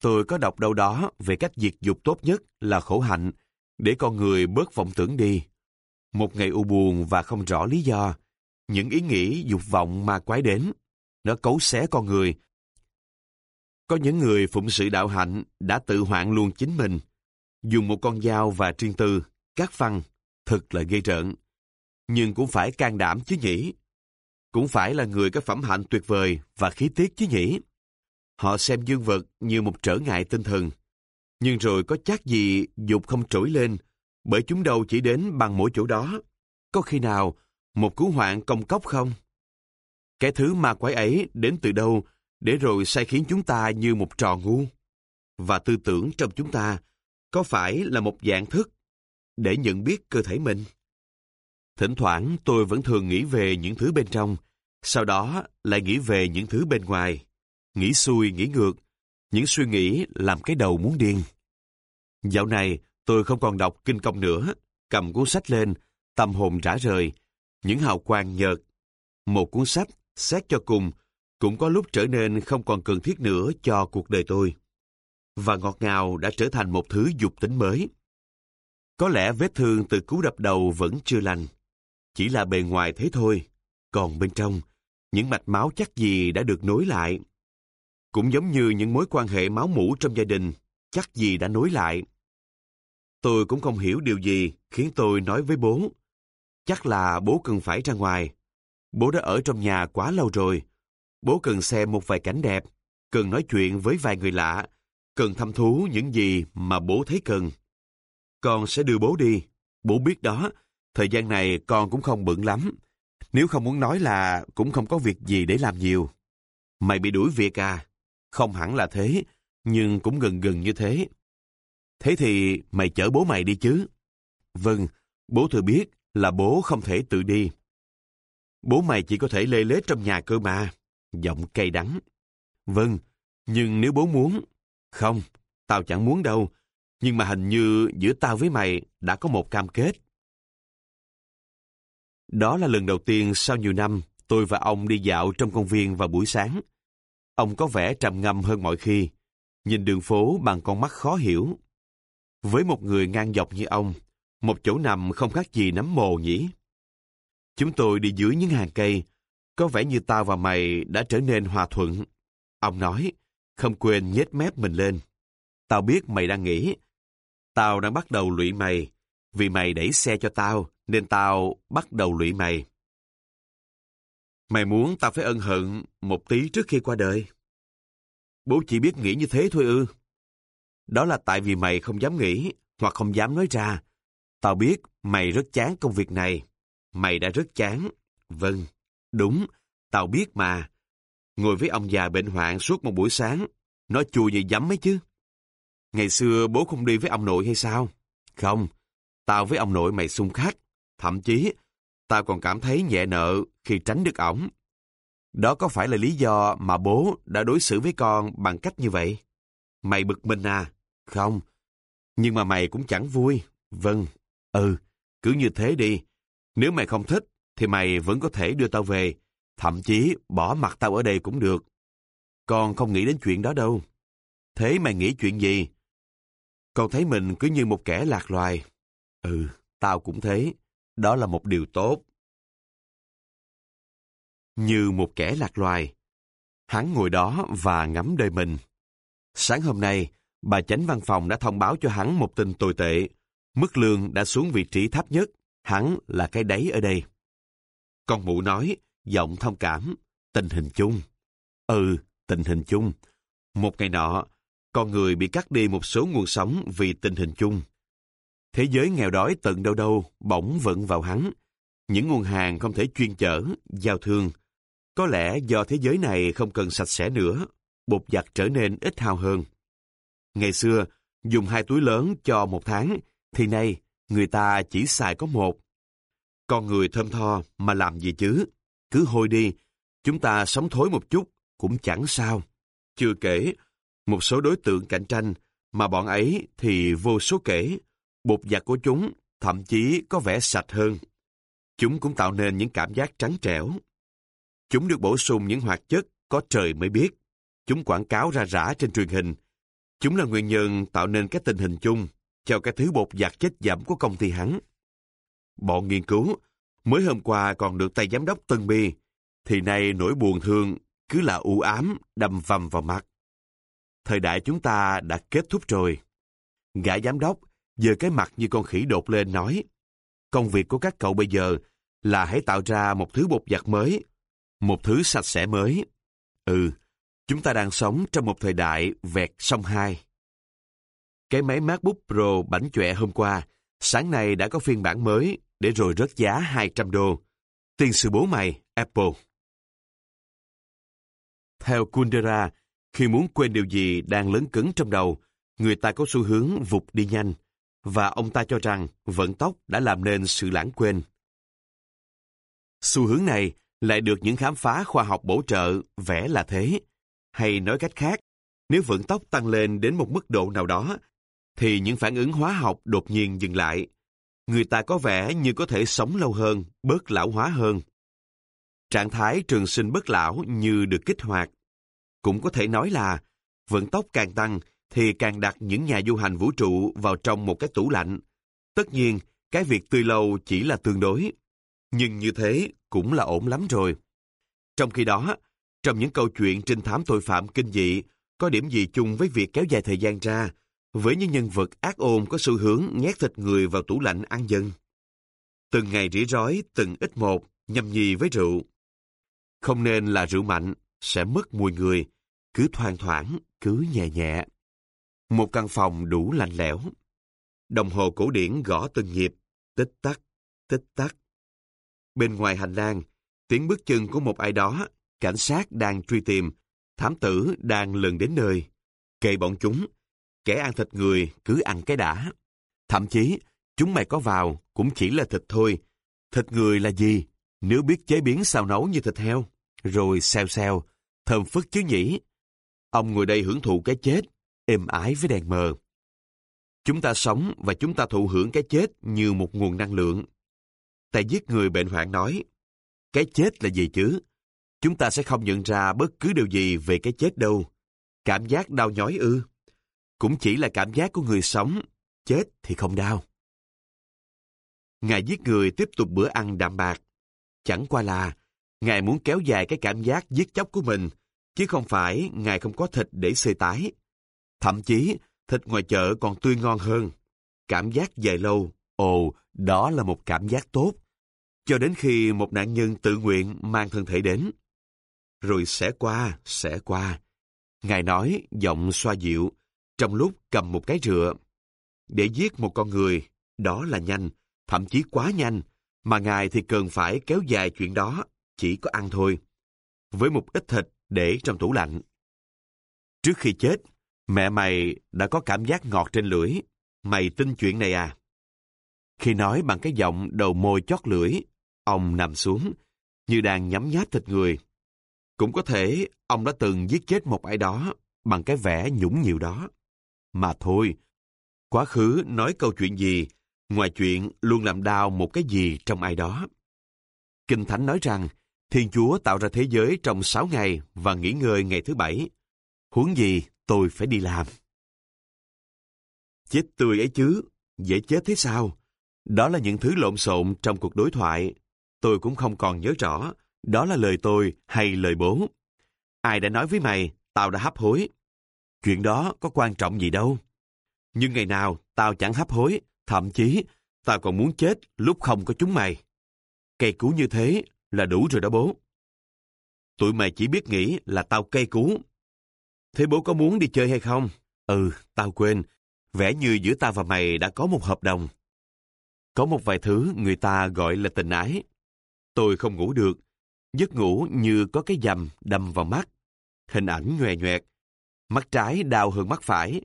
Tôi có đọc đâu đó về cách diệt dục tốt nhất là khổ hạnh, để con người bớt vọng tưởng đi. Một ngày u buồn và không rõ lý do, những ý nghĩ dục vọng mà quái đến, nó cấu xé con người. Có những người phụng sự đạo hạnh đã tự hoạn luôn chính mình, dùng một con dao và triên tư, cắt phăng, thật là gây trợn. Nhưng cũng phải can đảm chứ nhỉ. Cũng phải là người có phẩm hạnh tuyệt vời và khí tiết chứ nhỉ. Họ xem dương vật như một trở ngại tinh thần. Nhưng rồi có chắc gì dục không trỗi lên, bởi chúng đâu chỉ đến bằng mỗi chỗ đó. Có khi nào một cứu hoạn công cốc không? Cái thứ ma quái ấy đến từ đâu để rồi sai khiến chúng ta như một trò ngu? Và tư tưởng trong chúng ta có phải là một dạng thức để nhận biết cơ thể mình? Thỉnh thoảng tôi vẫn thường nghĩ về những thứ bên trong, sau đó lại nghĩ về những thứ bên ngoài. Nghĩ xuôi, nghĩ ngược, những suy nghĩ làm cái đầu muốn điên. Dạo này, tôi không còn đọc kinh công nữa, cầm cuốn sách lên, tâm hồn rã rời, những hào quang nhợt. Một cuốn sách, xét cho cùng, cũng có lúc trở nên không còn cần thiết nữa cho cuộc đời tôi. Và ngọt ngào đã trở thành một thứ dục tính mới. Có lẽ vết thương từ cú đập đầu vẫn chưa lành. Chỉ là bề ngoài thế thôi. Còn bên trong, những mạch máu chắc gì đã được nối lại. Cũng giống như những mối quan hệ máu mủ trong gia đình, chắc gì đã nối lại. Tôi cũng không hiểu điều gì khiến tôi nói với bố. Chắc là bố cần phải ra ngoài. Bố đã ở trong nhà quá lâu rồi. Bố cần xem một vài cảnh đẹp, cần nói chuyện với vài người lạ, cần thăm thú những gì mà bố thấy cần. Con sẽ đưa bố đi. Bố biết đó, thời gian này con cũng không bận lắm. Nếu không muốn nói là cũng không có việc gì để làm nhiều. Mày bị đuổi việc à? Không hẳn là thế, nhưng cũng gần gần như thế. Thế thì mày chở bố mày đi chứ? Vâng, bố thừa biết là bố không thể tự đi. Bố mày chỉ có thể lê lết trong nhà cơ mà. Giọng cay đắng. Vâng, nhưng nếu bố muốn... Không, tao chẳng muốn đâu. Nhưng mà hình như giữa tao với mày đã có một cam kết. Đó là lần đầu tiên sau nhiều năm tôi và ông đi dạo trong công viên vào buổi sáng. Ông có vẻ trầm ngâm hơn mọi khi, nhìn đường phố bằng con mắt khó hiểu. Với một người ngang dọc như ông, một chỗ nằm không khác gì nắm mồ nhỉ. Chúng tôi đi dưới những hàng cây, có vẻ như tao và mày đã trở nên hòa thuận. Ông nói, không quên nhếch mép mình lên. Tao biết mày đang nghĩ. Tao đang bắt đầu lụy mày, vì mày đẩy xe cho tao, nên tao bắt đầu lụy mày. Mày muốn tao phải ân hận một tí trước khi qua đời. Bố chỉ biết nghĩ như thế thôi ư. Đó là tại vì mày không dám nghĩ, hoặc không dám nói ra. Tao biết mày rất chán công việc này. Mày đã rất chán. Vâng, đúng, tao biết mà. Ngồi với ông già bệnh hoạn suốt một buổi sáng, nó chua như dám mấy chứ. Ngày xưa bố không đi với ông nội hay sao? Không, tao với ông nội mày xung khắc. Thậm chí, ta còn cảm thấy nhẹ nợ khi tránh được ổng. Đó có phải là lý do mà bố đã đối xử với con bằng cách như vậy? Mày bực mình à? Không. Nhưng mà mày cũng chẳng vui. Vâng. Ừ, cứ như thế đi. Nếu mày không thích, thì mày vẫn có thể đưa tao về. Thậm chí bỏ mặt tao ở đây cũng được. Con không nghĩ đến chuyện đó đâu. Thế mày nghĩ chuyện gì? Con thấy mình cứ như một kẻ lạc loài. Ừ, tao cũng thế. Đó là một điều tốt. Như một kẻ lạc loài. Hắn ngồi đó và ngắm đời mình. Sáng hôm nay, bà chánh văn phòng đã thông báo cho hắn một tin tồi tệ. Mức lương đã xuống vị trí thấp nhất. Hắn là cái đáy ở đây. Con mụ nói, giọng thông cảm, tình hình chung. Ừ, tình hình chung. Một ngày nọ, con người bị cắt đi một số nguồn sống vì tình hình chung. Thế giới nghèo đói tận đâu đâu bỗng vận vào hắn. Những nguồn hàng không thể chuyên chở, giao thương. Có lẽ do thế giới này không cần sạch sẽ nữa, bột giặt trở nên ít hao hơn. Ngày xưa, dùng hai túi lớn cho một tháng, thì nay người ta chỉ xài có một. Con người thơm tho mà làm gì chứ? Cứ hôi đi, chúng ta sống thối một chút cũng chẳng sao. Chưa kể, một số đối tượng cạnh tranh mà bọn ấy thì vô số kể, bột giặt của chúng thậm chí có vẻ sạch hơn. Chúng cũng tạo nên những cảm giác trắng trẻo. Chúng được bổ sung những hoạt chất có trời mới biết. Chúng quảng cáo ra rã trên truyền hình. Chúng là nguyên nhân tạo nên cái tình hình chung cho cái thứ bột giặt chết giảm của công ty hắn. Bọn nghiên cứu, mới hôm qua còn được tay giám đốc Tân Bi, thì nay nỗi buồn thương cứ là u ám đâm vầm vào mặt. Thời đại chúng ta đã kết thúc rồi. Gã giám đốc giơ cái mặt như con khỉ đột lên nói, công việc của các cậu bây giờ là hãy tạo ra một thứ bột giặt mới, một thứ sạch sẽ mới. Ừ, chúng ta đang sống trong một thời đại vẹt song hai. Cái máy MacBook Pro bảnh chọe hôm qua, sáng nay đã có phiên bản mới để rồi rớt giá 200 đô. Tiền sư bố mày, Apple. Theo Kundera, khi muốn quên điều gì đang lớn cứng trong đầu, người ta có xu hướng vụt đi nhanh, và ông ta cho rằng vận tốc đã làm nên sự lãng quên. Xu hướng này lại được những khám phá khoa học bổ trợ vẽ là thế. Hay nói cách khác, nếu vận tốc tăng lên đến một mức độ nào đó, thì những phản ứng hóa học đột nhiên dừng lại. Người ta có vẻ như có thể sống lâu hơn, bớt lão hóa hơn. Trạng thái trường sinh bất lão như được kích hoạt. Cũng có thể nói là, vận tốc càng tăng thì càng đặt những nhà du hành vũ trụ vào trong một cái tủ lạnh. Tất nhiên, cái việc tươi lâu chỉ là tương đối. Nhưng như thế cũng là ổn lắm rồi. Trong khi đó, trong những câu chuyện trinh thám tội phạm kinh dị, có điểm gì chung với việc kéo dài thời gian ra, với những nhân vật ác ôn có xu hướng nhét thịt người vào tủ lạnh ăn dần. Từng ngày rỉ rói, từng ít một, nhâm nhi với rượu. Không nên là rượu mạnh, sẽ mất mùi người, cứ thoang thoảng, cứ nhẹ nhẹ. Một căn phòng đủ lạnh lẽo. Đồng hồ cổ điển gõ từng nhịp, tích tắc, tích tắc. Bên ngoài hành lang, tiếng bước chân của một ai đó, cảnh sát đang truy tìm, thám tử đang lần đến nơi. Kệ bọn chúng, kẻ ăn thịt người cứ ăn cái đã. Thậm chí, chúng mày có vào cũng chỉ là thịt thôi. Thịt người là gì? Nếu biết chế biến xào nấu như thịt heo, rồi xeo xeo, thơm phức chứ nhỉ? Ông ngồi đây hưởng thụ cái chết, êm ái với đèn mờ. Chúng ta sống và chúng ta thụ hưởng cái chết như một nguồn năng lượng. Tại giết người bệnh hoạn nói, cái chết là gì chứ? Chúng ta sẽ không nhận ra bất cứ điều gì về cái chết đâu. Cảm giác đau nhói ư? Cũng chỉ là cảm giác của người sống, chết thì không đau. Ngài giết người tiếp tục bữa ăn đạm bạc. Chẳng qua là, Ngài muốn kéo dài cái cảm giác giết chóc của mình, chứ không phải Ngài không có thịt để xơi tái. Thậm chí, thịt ngoài chợ còn tươi ngon hơn. Cảm giác dài lâu, ồ, đó là một cảm giác tốt. Cho đến khi một nạn nhân tự nguyện mang thân thể đến. Rồi sẽ qua, sẽ qua. Ngài nói, giọng xoa dịu, trong lúc cầm một cái rựa. Để giết một con người, đó là nhanh, thậm chí quá nhanh, mà Ngài thì cần phải kéo dài chuyện đó, chỉ có ăn thôi. Với một ít thịt để trong tủ lạnh. Trước khi chết, mẹ mày đã có cảm giác ngọt trên lưỡi. Mày tin chuyện này à? Khi nói bằng cái giọng đầu môi chót lưỡi, ông nằm xuống, như đang nhắm nháp thịt người. Cũng có thể ông đã từng giết chết một ai đó bằng cái vẻ nhũng nhiều đó. Mà thôi, quá khứ nói câu chuyện gì, ngoài chuyện luôn làm đau một cái gì trong ai đó. Kinh Thánh nói rằng, Thiên Chúa tạo ra thế giới trong sáu ngày và nghỉ ngơi ngày thứ bảy. Huống gì tôi phải đi làm. Chết tươi ấy chứ, dễ chết thế sao? Đó là những thứ lộn xộn trong cuộc đối thoại. Tôi cũng không còn nhớ rõ, đó là lời tôi hay lời bố. Ai đã nói với mày, tao đã hấp hối. Chuyện đó có quan trọng gì đâu. Nhưng ngày nào tao chẳng hấp hối, thậm chí tao còn muốn chết lúc không có chúng mày. Cây cú như thế là đủ rồi đó bố. Tụi mày chỉ biết nghĩ là tao cây cú. Thế bố có muốn đi chơi hay không? Ừ, tao quên. Vẻ như giữa ta và mày đã có một hợp đồng. Có một vài thứ người ta gọi là tình ái. Tôi không ngủ được. Giấc ngủ như có cái dầm đâm vào mắt. Hình ảnh nhòe nhoẹt. Mắt trái đau hơn mắt phải.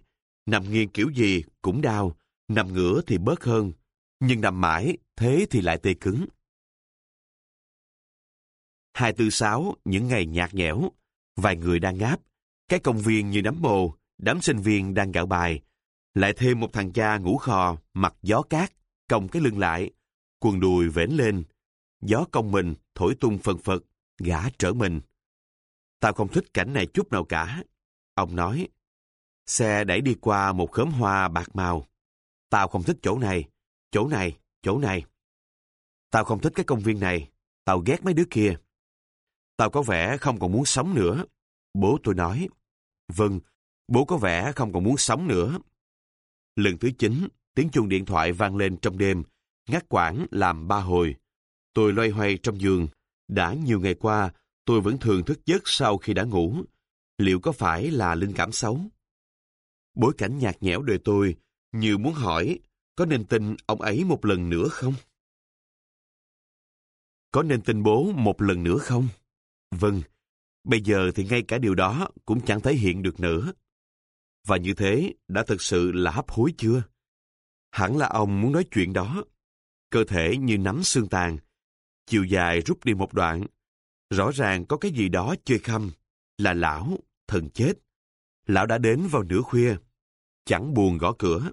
Nằm nghiêng kiểu gì cũng đau. Nằm ngửa thì bớt hơn. Nhưng nằm mãi, thế thì lại tê cứng. 246, những ngày nhạt nhẽo. Vài người đang ngáp. Cái công viên như nấm mồ, đám sinh viên đang gạo bài. Lại thêm một thằng cha ngủ khò, mặt gió cát, còng cái lưng lại, quần đùi vểnh lên. Gió cong mình, thổi tung phần phật, gã trở mình. Tao không thích cảnh này chút nào cả. Ông nói, Xe đẩy đi qua một khóm hoa bạc màu. Tao không thích chỗ này, chỗ này, chỗ này. Tao không thích cái công viên này, tao ghét mấy đứa kia. Tao có vẻ không còn muốn sống nữa. Bố tôi nói. Vâng, bố có vẻ không còn muốn sống nữa. Lần thứ chín, tiếng chuông điện thoại vang lên trong đêm, ngắt quãng làm ba hồi. Tôi loay hoay trong giường. Đã nhiều ngày qua, tôi vẫn thường thức giấc sau khi đã ngủ. Liệu có phải là linh cảm xấu? Bối cảnh nhạt nhẽo đời tôi, như muốn hỏi, có nên tin ông ấy một lần nữa không? Có nên tin bố một lần nữa không? Vâng, bây giờ thì ngay cả điều đó cũng chẳng thể hiện được nữa. Và như thế đã thực sự là hấp hối chưa? Hẳn là ông muốn nói chuyện đó. Cơ thể như nắm xương tàn. Chiều dài rút đi một đoạn. Rõ ràng có cái gì đó chơi khăm. Là lão, thần chết. Lão đã đến vào nửa khuya. Chẳng buồn gõ cửa.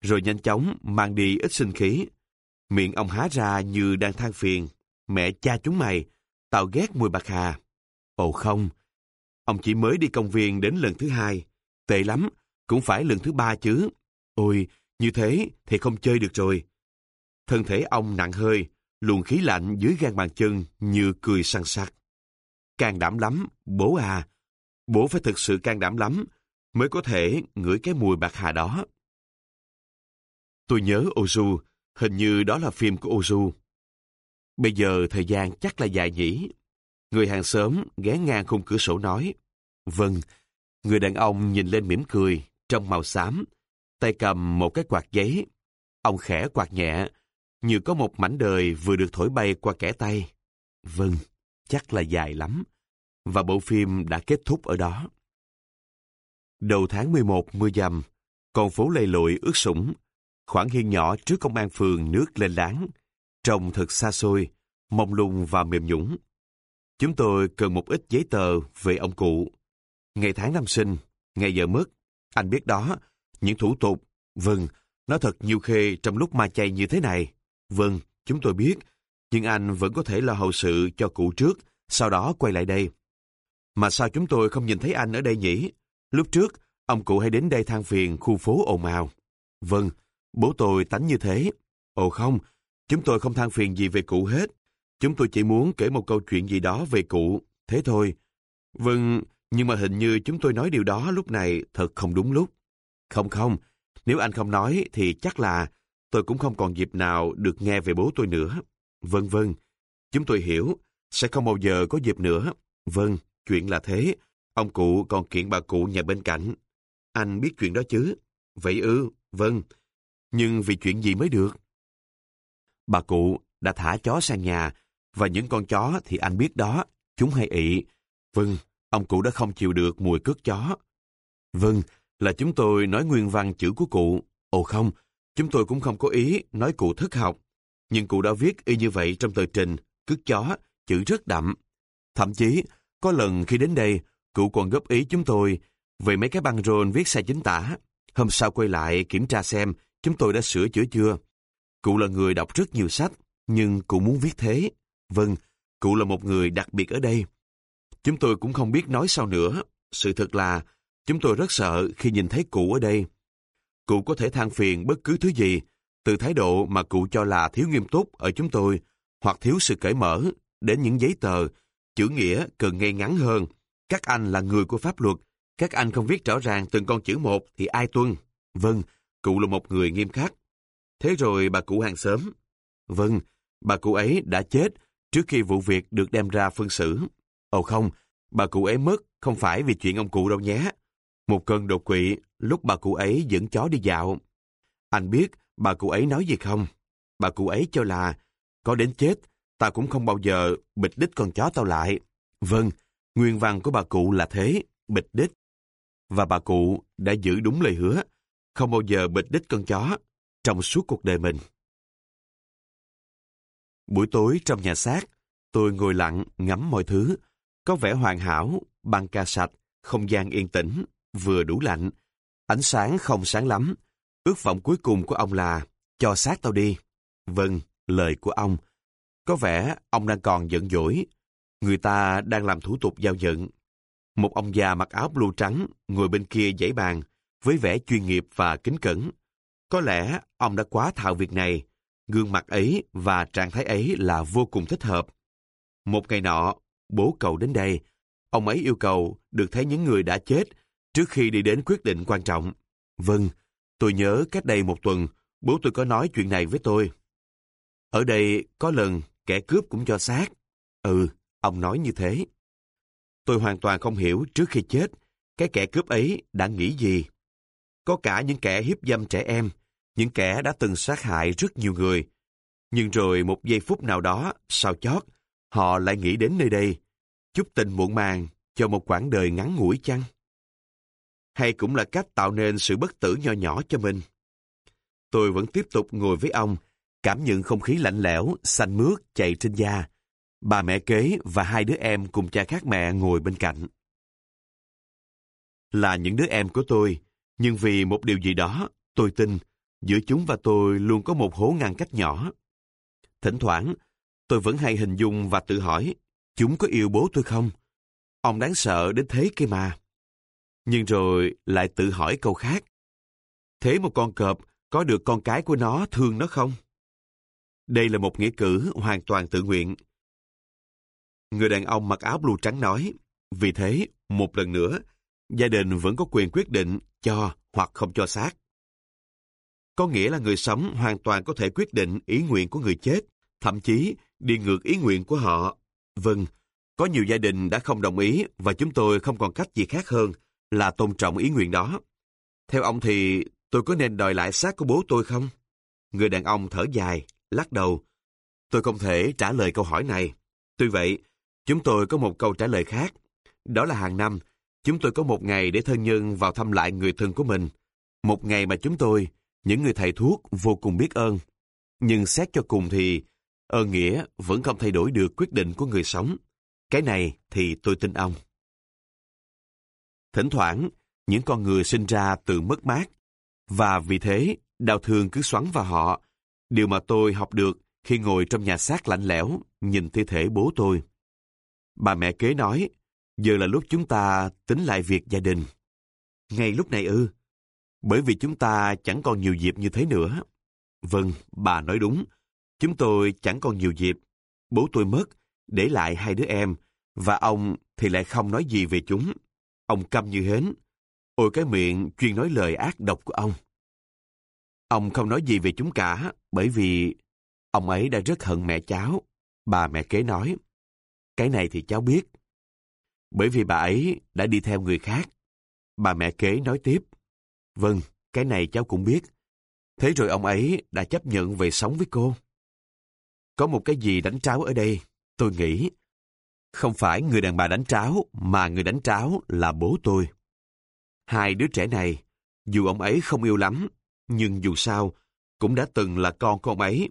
Rồi nhanh chóng mang đi ít sinh khí. Miệng ông há ra như đang than phiền. Mẹ cha chúng mày, tao ghét mùi bạc hà. Ồ không, ông chỉ mới đi công viên đến lần thứ hai. Tệ lắm, cũng phải lần thứ ba chứ. Ôi, như thế thì không chơi được rồi. Thân thể ông nặng hơi, luồng khí lạnh dưới gan bàn chân như cười săn sắc. Can đảm lắm, bố à. Bố phải thực sự can đảm lắm mới có thể ngửi cái mùi bạc hà đó. Tôi nhớ Ozu, hình như đó là phim của Ozu. Bây giờ thời gian chắc là dài nhỉ. Người hàng xóm ghé ngang khung cửa sổ nói. Vâng, người đàn ông nhìn lên mỉm cười, trong màu xám, tay cầm một cái quạt giấy. Ông khẽ quạt nhẹ, như có một mảnh đời vừa được thổi bay qua kẻ tay. Vâng, chắc là dài lắm. Và bộ phim đã kết thúc ở đó. Đầu tháng 11 mưa dầm, con phố lầy lội ướt sũng. Khoảng hiên nhỏ trước công an phường nước lên láng. Trông thật xa xôi, mông lung và mềm nhũng. Chúng tôi cần một ít giấy tờ về ông cụ. Ngày tháng năm sinh, ngày giờ mất. Anh biết đó, những thủ tục. Vâng, nó thật nhiều khê trong lúc ma chay như thế này. Vâng, chúng tôi biết. Nhưng anh vẫn có thể lo hậu sự cho cụ trước, sau đó quay lại đây. Mà sao chúng tôi không nhìn thấy anh ở đây nhỉ? Lúc trước, ông cụ hay đến đây than phiền khu phố ồn ào. Vâng, bố tôi tánh như thế. Ồ không, chúng tôi không than phiền gì về cụ hết. Chúng tôi chỉ muốn kể một câu chuyện gì đó về cụ, thế thôi. Vâng, nhưng mà hình như chúng tôi nói điều đó lúc này thật không đúng lúc. Không không, nếu anh không nói thì chắc là tôi cũng không còn dịp nào được nghe về bố tôi nữa. Vâng vâng, chúng tôi hiểu, sẽ không bao giờ có dịp nữa. Vâng, chuyện là thế. Ông cụ còn kiện bà cụ nhà bên cạnh. Anh biết chuyện đó chứ? Vậy ư, vâng. Nhưng vì chuyện gì mới được? Bà cụ đã thả chó sang nhà, và những con chó thì anh biết đó, chúng hay ị. Vâng, ông cụ đã không chịu được mùi cước chó. Vâng, là chúng tôi nói nguyên văn chữ của cụ. Ồ không, chúng tôi cũng không có ý nói cụ thất học. Nhưng cụ đã viết y như vậy trong tờ trình, cước chó, chữ rất đậm. Thậm chí, có lần khi đến đây, cụ còn góp ý chúng tôi về mấy cái băng rôn viết sai chính tả. Hôm sau quay lại kiểm tra xem chúng tôi đã sửa chữa chưa. Cụ là người đọc rất nhiều sách, nhưng cụ muốn viết thế. Vâng, cụ là một người đặc biệt ở đây. Chúng tôi cũng không biết nói sao nữa. Sự thật là, chúng tôi rất sợ khi nhìn thấy cụ ở đây. Cụ có thể than phiền bất cứ thứ gì, từ thái độ mà cụ cho là thiếu nghiêm túc ở chúng tôi, hoặc thiếu sự cởi mở, đến những giấy tờ, chữ nghĩa cần ngay ngắn hơn. Các anh là người của pháp luật, các anh không viết rõ ràng từng con chữ một thì ai tuân? Vâng, cụ là một người nghiêm khắc. Thế rồi bà cụ hàng xóm. Vâng, bà cụ ấy đã chết trước khi vụ việc được đem ra phân xử. Ồ không, bà cụ ấy mất không phải vì chuyện ông cụ đâu nhé. Một cơn đột quỵ lúc bà cụ ấy dẫn chó đi dạo. Anh biết bà cụ ấy nói gì không? Bà cụ ấy cho là có đến chết, ta cũng không bao giờ bịch đích con chó tao lại. Vâng, nguyên văn của bà cụ là thế, bịch đích. Và bà cụ đã giữ đúng lời hứa, không bao giờ bịch đích con chó trong suốt cuộc đời mình. Buổi tối trong nhà xác, tôi ngồi lặng ngắm mọi thứ. Có vẻ hoàn hảo, băng ca sạch, không gian yên tĩnh, vừa đủ lạnh. Ánh sáng không sáng lắm. Ước vọng cuối cùng của ông là cho xác tao đi. Vâng, lời của ông. Có vẻ ông đang còn giận dỗi. Người ta đang làm thủ tục giao nhận. Một ông già mặc áo blue trắng ngồi bên kia dãy bàn với vẻ chuyên nghiệp và kính cẩn. Có lẽ ông đã quá thạo việc này. Gương mặt ấy và trạng thái ấy là vô cùng thích hợp. Một ngày nọ, bố cậu đến đây. Ông ấy yêu cầu được thấy những người đã chết trước khi đi đến quyết định quan trọng. Vâng, tôi nhớ cách đây một tuần, bố tôi có nói chuyện này với tôi. Ở đây có lần kẻ cướp cũng cho xác. Ừ, ông nói như thế. Tôi hoàn toàn không hiểu trước khi chết, cái kẻ cướp ấy đã nghĩ gì. Có cả những kẻ hiếp dâm trẻ em, những kẻ đã từng sát hại rất nhiều người. Nhưng rồi một giây phút nào đó, sao chót, họ lại nghĩ đến nơi đây, chút tình muộn màng cho một quãng đời ngắn ngủi chăng? Hay cũng là cách tạo nên sự bất tử nho nhỏ cho mình? Tôi vẫn tiếp tục ngồi với ông, cảm nhận không khí lạnh lẽo, xanh mướt chạy trên da. Bà mẹ kế và hai đứa em cùng cha khác mẹ ngồi bên cạnh. Là những đứa em của tôi, nhưng vì một điều gì đó, tôi tin, giữa chúng và tôi luôn có một hố ngăn cách nhỏ. Thỉnh thoảng, tôi vẫn hay hình dung và tự hỏi, chúng có yêu bố tôi không? Ông đáng sợ đến thế kia mà. Nhưng rồi lại tự hỏi câu khác. Thế một con cọp có được con cái của nó thương nó không? Đây là một nghĩa cử hoàn toàn tự nguyện. Người đàn ông mặc áo blue trắng nói, vì thế, một lần nữa, gia đình vẫn có quyền quyết định cho hoặc không cho xác. Có nghĩa là người sống hoàn toàn có thể quyết định ý nguyện của người chết, thậm chí đi ngược ý nguyện của họ. Vâng, có nhiều gia đình đã không đồng ý và chúng tôi không còn cách gì khác hơn là tôn trọng ý nguyện đó. Theo ông thì tôi có nên đòi lại xác của bố tôi không? Người đàn ông thở dài, lắc đầu. Tôi không thể trả lời câu hỏi này. Tuy vậy, chúng tôi có một câu trả lời khác. Đó là hàng năm, chúng tôi có một ngày để thân nhân vào thăm lại người thân của mình. Một ngày mà chúng tôi, những người thầy thuốc, vô cùng biết ơn. Nhưng xét cho cùng thì, ơn nghĩa vẫn không thay đổi được quyết định của người sống. Cái này thì tôi tin ông. Thỉnh thoảng, những con người sinh ra từ mất mát, và vì thế đau thương cứ xoắn vào họ, điều mà tôi học được khi ngồi trong nhà xác lạnh lẽo, nhìn thi thể bố tôi. Bà mẹ kế nói, giờ là lúc chúng ta tính lại việc gia đình. Ngay lúc này ư, bởi vì chúng ta chẳng còn nhiều dịp như thế nữa. Vâng, bà nói đúng, chúng tôi chẳng còn nhiều dịp. Bố tôi mất, để lại hai đứa em, và ông thì lại không nói gì về chúng. Ông câm như hến. Ôi cái miệng chuyên nói lời ác độc của ông. Ông không nói gì về chúng cả, bởi vì ông ấy đã rất hận mẹ cháu. Bà mẹ kế nói. Cái này thì cháu biết. Bởi vì bà ấy đã đi theo người khác. Bà mẹ kế nói tiếp. Vâng, cái này cháu cũng biết. Thế rồi ông ấy đã chấp nhận về sống với cô. Có một cái gì đánh tráo ở đây, tôi nghĩ. Không phải người đàn bà đánh tráo, mà người đánh tráo là bố tôi. Hai đứa trẻ này, dù ông ấy không yêu lắm, nhưng dù sao, cũng đã từng là con của ông ấy.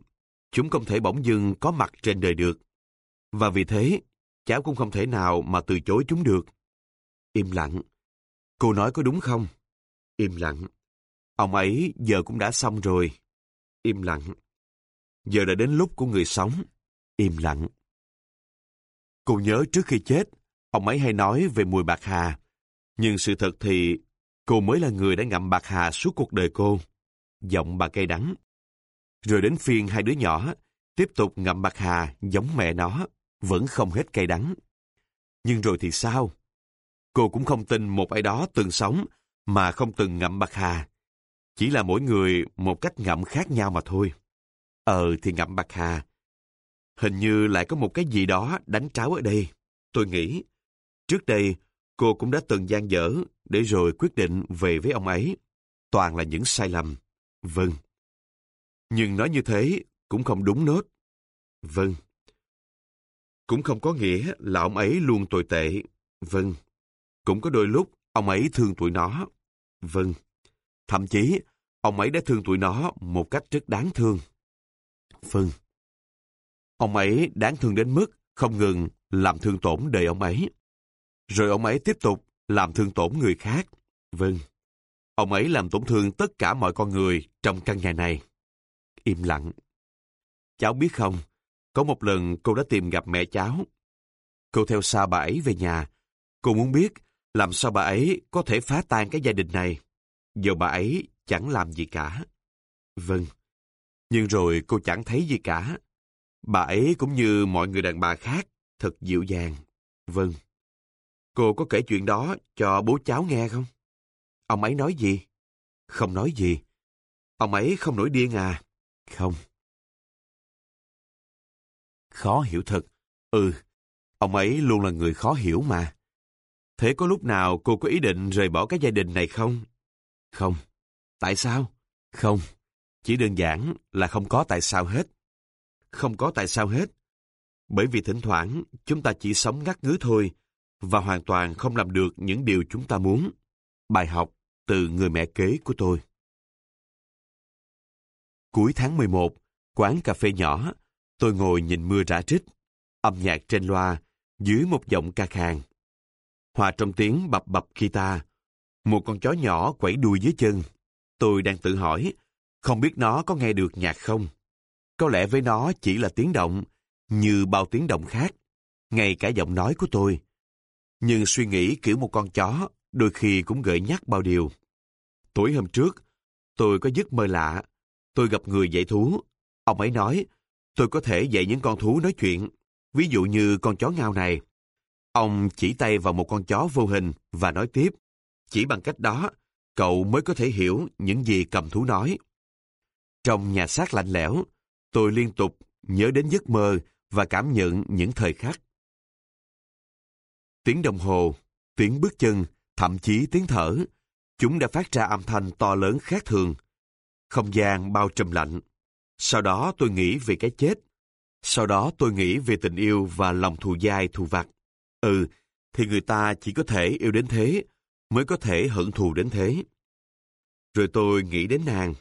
Chúng không thể bỗng dưng có mặt trên đời được. Và vì thế, cháu cũng không thể nào mà từ chối chúng được. Im lặng. Cô nói có đúng không? Im lặng. Ông ấy giờ cũng đã xong rồi. Im lặng. Giờ đã đến lúc của người sống. Im lặng. Cô nhớ trước khi chết, ông ấy hay nói về mùi bạc hà. Nhưng sự thật thì cô mới là người đã ngậm bạc hà suốt cuộc đời cô. Giọng bà cay đắng. Rồi đến phiên hai đứa nhỏ, tiếp tục ngậm bạc hà giống mẹ nó, vẫn không hết cay đắng. Nhưng rồi thì sao? Cô cũng không tin một ai đó từng sống mà không từng ngậm bạc hà. Chỉ là mỗi người một cách ngậm khác nhau mà thôi. Ờ thì ngậm bạc hà. Hình như lại có một cái gì đó đánh tráo ở đây. Tôi nghĩ, trước đây cô cũng đã từng gian dở để rồi quyết định về với ông ấy. Toàn là những sai lầm. Vâng. Nhưng nói như thế cũng không đúng nốt. Vâng. Cũng không có nghĩa là ông ấy luôn tồi tệ. Vâng. Cũng có đôi lúc ông ấy thương tụi nó. Vâng. Thậm chí, ông ấy đã thương tụi nó một cách rất đáng thương. Vâng. Ông ấy đáng thương đến mức không ngừng làm thương tổn đời ông ấy. Rồi ông ấy tiếp tục làm thương tổn người khác. Vâng. Ông ấy làm tổn thương tất cả mọi con người trong căn nhà này. Im lặng. Cháu biết không, có một lần cô đã tìm gặp mẹ cháu. Cô theo xa bà ấy về nhà. Cô muốn biết làm sao bà ấy có thể phá tan cái gia đình này? Giờ bà ấy chẳng làm gì cả. Vâng. Nhưng rồi cô chẳng thấy gì cả. Bà ấy cũng như mọi người đàn bà khác, thật dịu dàng. Vâng. Cô có kể chuyện đó cho bố cháu nghe không? Ông ấy nói gì? Không nói gì. Ông ấy không nổi điên à? Không. Khó hiểu thật. Ừ, ông ấy luôn là người khó hiểu mà. Thế có lúc nào cô có ý định rời bỏ cái gia đình này không? Không. Tại sao? Không. Chỉ đơn giản là không có tại sao hết. Không có tại sao hết. Bởi vì thỉnh thoảng chúng ta chỉ sống ngắt ngứ thôi và hoàn toàn không làm được những điều chúng ta muốn. Bài học từ người mẹ kế của tôi. Cuối tháng 11, quán cà phê nhỏ, tôi ngồi nhìn mưa rã rít, âm nhạc trên loa, dưới một giọng ca khàng. Hòa trong tiếng bập bập khi ta, một con chó nhỏ quẩy đuôi dưới chân. Tôi đang tự hỏi, không biết nó có nghe được nhạc không? Có lẽ với nó chỉ là tiếng động, như bao tiếng động khác, ngay cả giọng nói của tôi. Nhưng suy nghĩ kiểu một con chó, đôi khi cũng gợi nhắc bao điều. Tối hôm trước, tôi có giấc mơ lạ. Tôi gặp người dạy thú. Ông ấy nói, tôi có thể dạy những con thú nói chuyện. Ví dụ như con chó ngao này. Ông chỉ tay vào một con chó vô hình và nói tiếp. Chỉ bằng cách đó, cậu mới có thể hiểu những gì cầm thú nói. Trong nhà xác lạnh lẽo, tôi liên tục nhớ đến giấc mơ và cảm nhận những thời khắc. Tiếng đồng hồ, tiếng bước chân, thậm chí tiếng thở, chúng đã phát ra âm thanh to lớn khác thường. Không gian bao trùm lạnh. Sau đó tôi nghĩ về cái chết. Sau đó tôi nghĩ về tình yêu và lòng thù dai thù vặt. Ừ, thì người ta chỉ có thể yêu đến thế, mới có thể hận thù đến thế. Rồi tôi nghĩ đến nàng.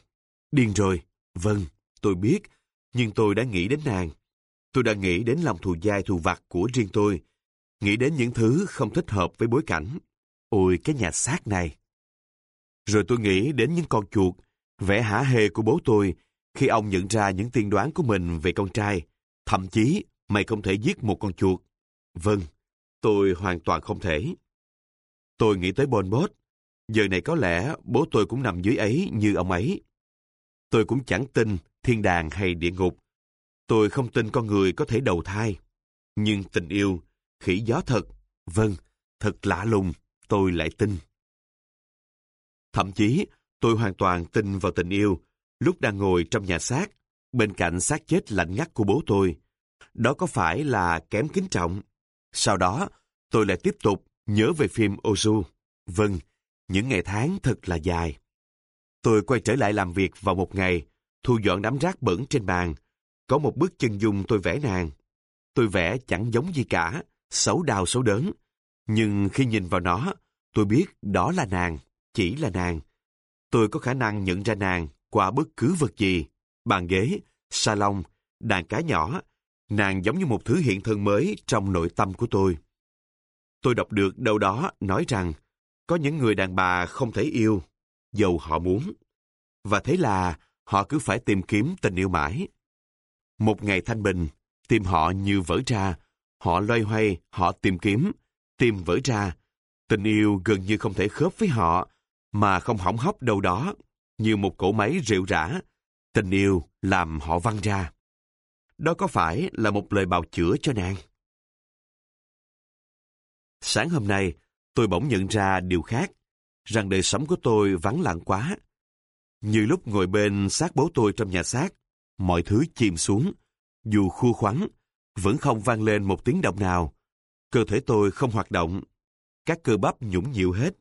Điên rồi. Vâng, tôi biết, nhưng tôi đã nghĩ đến nàng. Tôi đã nghĩ đến lòng thù dai thù vặt của riêng tôi, nghĩ đến những thứ không thích hợp với bối cảnh. Ôi, cái nhà xác này! Rồi tôi nghĩ đến những con chuột, vẻ hả hê của bố tôi khi ông nhận ra những tiên đoán của mình về con trai. Thậm chí, mày không thể giết một con chuột. Vâng, tôi hoàn toàn không thể. Tôi nghĩ tới Bon Bot. Giờ này có lẽ bố tôi cũng nằm dưới ấy như ông ấy. Tôi cũng chẳng tin thiên đàng hay địa ngục. Tôi không tin con người có thể đầu thai. Nhưng tình yêu, khỉ gió thật, vâng, thật lạ lùng, tôi lại tin. Thậm chí, tôi hoàn toàn tin vào tình yêu lúc đang ngồi trong nhà xác, bên cạnh xác chết lạnh ngắt của bố tôi. Đó có phải là kém kính trọng? Sau đó, tôi lại tiếp tục nhớ về phim Ozu. Vâng, những ngày tháng thật là dài. Tôi quay trở lại làm việc vào một ngày, thu dọn đám rác bẩn trên bàn. Có một bức chân dung tôi vẽ nàng. Tôi vẽ chẳng giống gì cả, xấu đau xấu đớn. Nhưng khi nhìn vào nó, tôi biết đó là nàng, chỉ là nàng. Tôi có khả năng nhận ra nàng qua bất cứ vật gì, bàn ghế, salon, đàn cá nhỏ. Nàng giống như một thứ hiện thân mới trong nội tâm của tôi. Tôi đọc được đâu đó nói rằng có những người đàn bà không thể yêu, dầu họ muốn. Và thế là họ cứ phải tìm kiếm tình yêu mãi. Một ngày thanh bình, tim họ như vỡ ra, họ loay hoay, họ tìm kiếm, tim vỡ ra. Tình yêu gần như không thể khớp với họ, mà không hỏng hóc đâu đó, như một cỗ máy rượu rã. Tình yêu làm họ văng ra. Đó có phải là một lời bào chữa cho nàng? Sáng hôm nay, tôi bỗng nhận ra điều khác, rằng đời sống của tôi vắng lặng quá. Như lúc ngồi bên xác bố tôi trong nhà xác, mọi thứ chìm xuống, dù khu khoắn, vẫn không vang lên một tiếng động nào. Cơ thể tôi không hoạt động, các cơ bắp nhũng nhịu hết.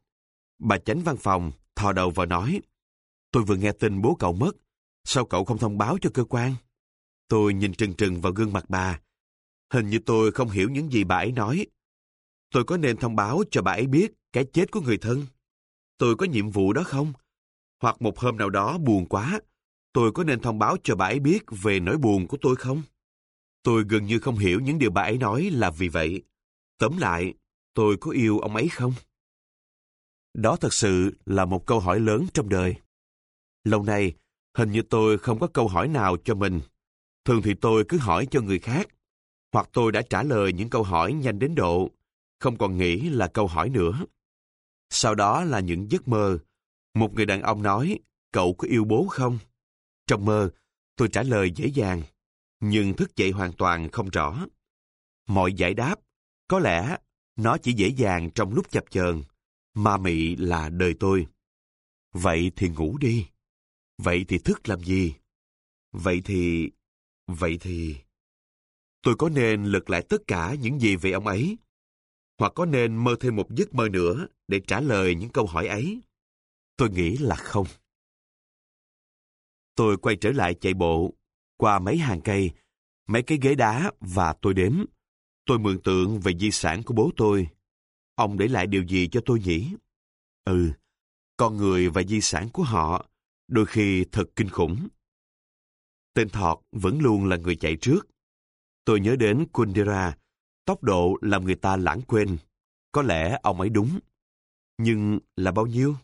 Bà chánh văn phòng thò đầu vào nói, tôi vừa nghe tin bố cậu mất, sao cậu không thông báo cho cơ quan? Tôi nhìn trừng trừng vào gương mặt bà. Hình như tôi không hiểu những gì bà ấy nói. Tôi có nên thông báo cho bà ấy biết cái chết của người thân? Tôi có nhiệm vụ đó không? Hoặc một hôm nào đó buồn quá, tôi có nên thông báo cho bà ấy biết về nỗi buồn của tôi không? Tôi gần như không hiểu những điều bà ấy nói là vì vậy. Tóm lại, tôi có yêu ông ấy không? Đó thật sự là một câu hỏi lớn trong đời. Lâu nay, hình như tôi không có câu hỏi nào cho mình. Thường thì tôi cứ hỏi cho người khác. Hoặc tôi đã trả lời những câu hỏi nhanh đến độ, không còn nghĩ là câu hỏi nữa. Sau đó là những giấc mơ. Một người đàn ông nói, cậu có yêu bố không? Trong mơ, tôi trả lời dễ dàng, nhưng thức dậy hoàn toàn không rõ. Mọi giải đáp, có lẽ nó chỉ dễ dàng trong lúc chập chờn, ma mị là đời tôi. Vậy thì ngủ đi. Vậy thì thức làm gì? Vậy thì... Vậy thì... Tôi có nên lật lại tất cả những gì về ông ấy? Hoặc có nên mơ thêm một giấc mơ nữa để trả lời những câu hỏi ấy? Tôi nghĩ là không. Tôi quay trở lại chạy bộ, qua mấy hàng cây, mấy cái ghế đá và tôi đếm. Tôi mường tượng về di sản của bố tôi. Ông để lại điều gì cho tôi nhỉ? Ừ, con người và di sản của họ đôi khi thật kinh khủng. Tên Thọt vẫn luôn là người chạy trước. Tôi nhớ đến Kundera, tốc độ làm người ta lãng quên. Có lẽ ông ấy đúng. Nhưng là bao nhiêu?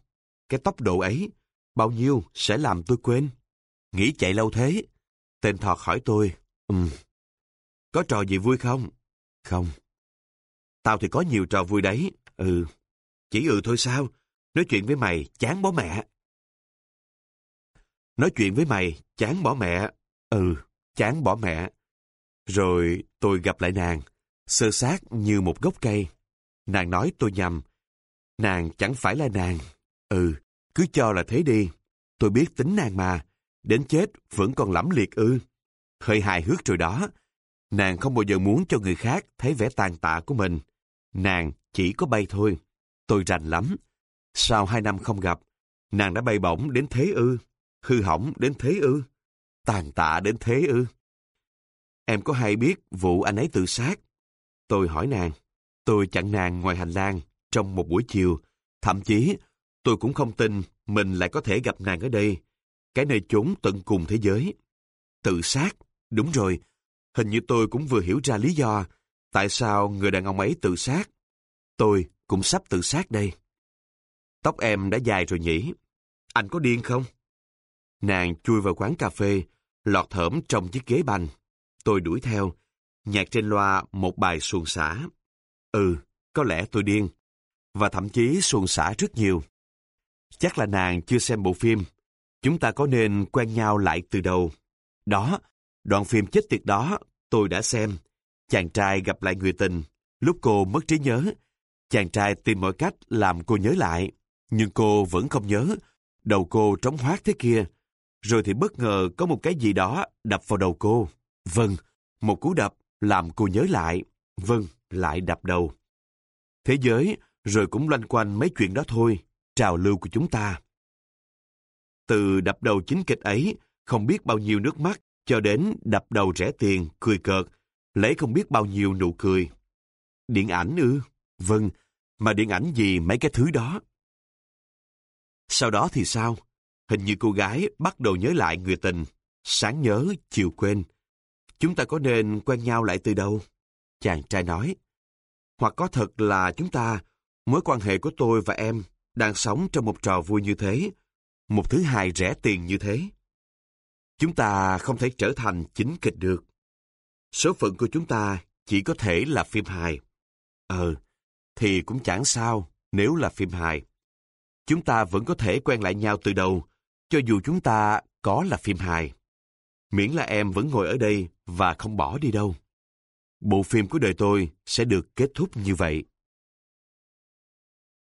Cái tốc độ ấy, bao nhiêu sẽ làm tôi quên? Nghĩ chạy lâu thế? Tên Thọt hỏi tôi. Ừm. Có trò gì vui không? Không. Tao thì có nhiều trò vui đấy. Ừ. Chỉ ừ thôi sao? Nói chuyện với mày, chán bó mẹ. Nói chuyện với mày, chán bỏ mẹ. Ừ, chán bỏ mẹ. Rồi tôi gặp lại nàng, sơ sát như một gốc cây. Nàng nói tôi nhầm. Nàng chẳng phải là nàng. Ừ, cứ cho là thế đi. Tôi biết tính nàng mà. Đến chết vẫn còn lẫm liệt ư. Hơi hài hước rồi đó. Nàng không bao giờ muốn cho người khác thấy vẻ tàn tạ của mình. Nàng chỉ có bay thôi. Tôi rành lắm. Sau hai năm không gặp, nàng đã bay bổng đến thế ư hư hỏng đến thế ư? Tàn tạ đến thế ư? Em có hay biết vụ anh ấy tự sát? Tôi hỏi nàng. Tôi chặn nàng ngoài hành lang trong một buổi chiều. Thậm chí, tôi cũng không tin mình lại có thể gặp nàng ở đây. Cái nơi chốn tận cùng thế giới. Tự sát? Đúng rồi. Hình như tôi cũng vừa hiểu ra lý do tại sao người đàn ông ấy tự sát. Tôi cũng sắp tự sát đây. Tóc em đã dài rồi nhỉ? Anh có điên không? Nàng chui vào quán cà phê, lọt thởm trong chiếc ghế bành. Tôi đuổi theo, nhạc trên loa một bài xuồng xả. Ừ, có lẽ tôi điên. Và thậm chí xuồng xả rất nhiều. Chắc là nàng chưa xem bộ phim. Chúng ta có nên quen nhau lại từ đầu. Đó, đoạn phim chết tiệt đó, tôi đã xem. Chàng trai gặp lại người tình. Lúc cô mất trí nhớ, chàng trai tìm mọi cách làm cô nhớ lại. Nhưng cô vẫn không nhớ. Đầu cô trống hoác thế kia rồi thì bất ngờ có một cái gì đó đập vào đầu cô. Vâng, một cú đập làm cô nhớ lại. Vâng, lại đập đầu. Thế giới rồi cũng loanh quanh mấy chuyện đó thôi, trào lưu của chúng ta. Từ đập đầu chính kịch ấy, không biết bao nhiêu nước mắt, cho đến đập đầu rẻ tiền, cười cợt, lấy không biết bao nhiêu nụ cười. Điện ảnh ư? Vâng, mà điện ảnh gì mấy cái thứ đó? Sau đó thì sao? Hình như cô gái bắt đầu nhớ lại người tình. Sáng nhớ, chiều quên. Chúng ta có nên quen nhau lại từ đâu? Chàng trai nói. Hoặc có thật là chúng ta, mối quan hệ của tôi và em đang sống trong một trò vui như thế, một thứ hài rẻ tiền như thế. Chúng ta không thể trở thành chính kịch được. Số phận của chúng ta chỉ có thể là phim hài. Ờ, thì cũng chẳng sao nếu là phim hài. Chúng ta vẫn có thể quen lại nhau từ đầu cho dù chúng ta có là phim hài. Miễn là em vẫn ngồi ở đây và không bỏ đi đâu. Bộ phim của đời tôi sẽ được kết thúc như vậy.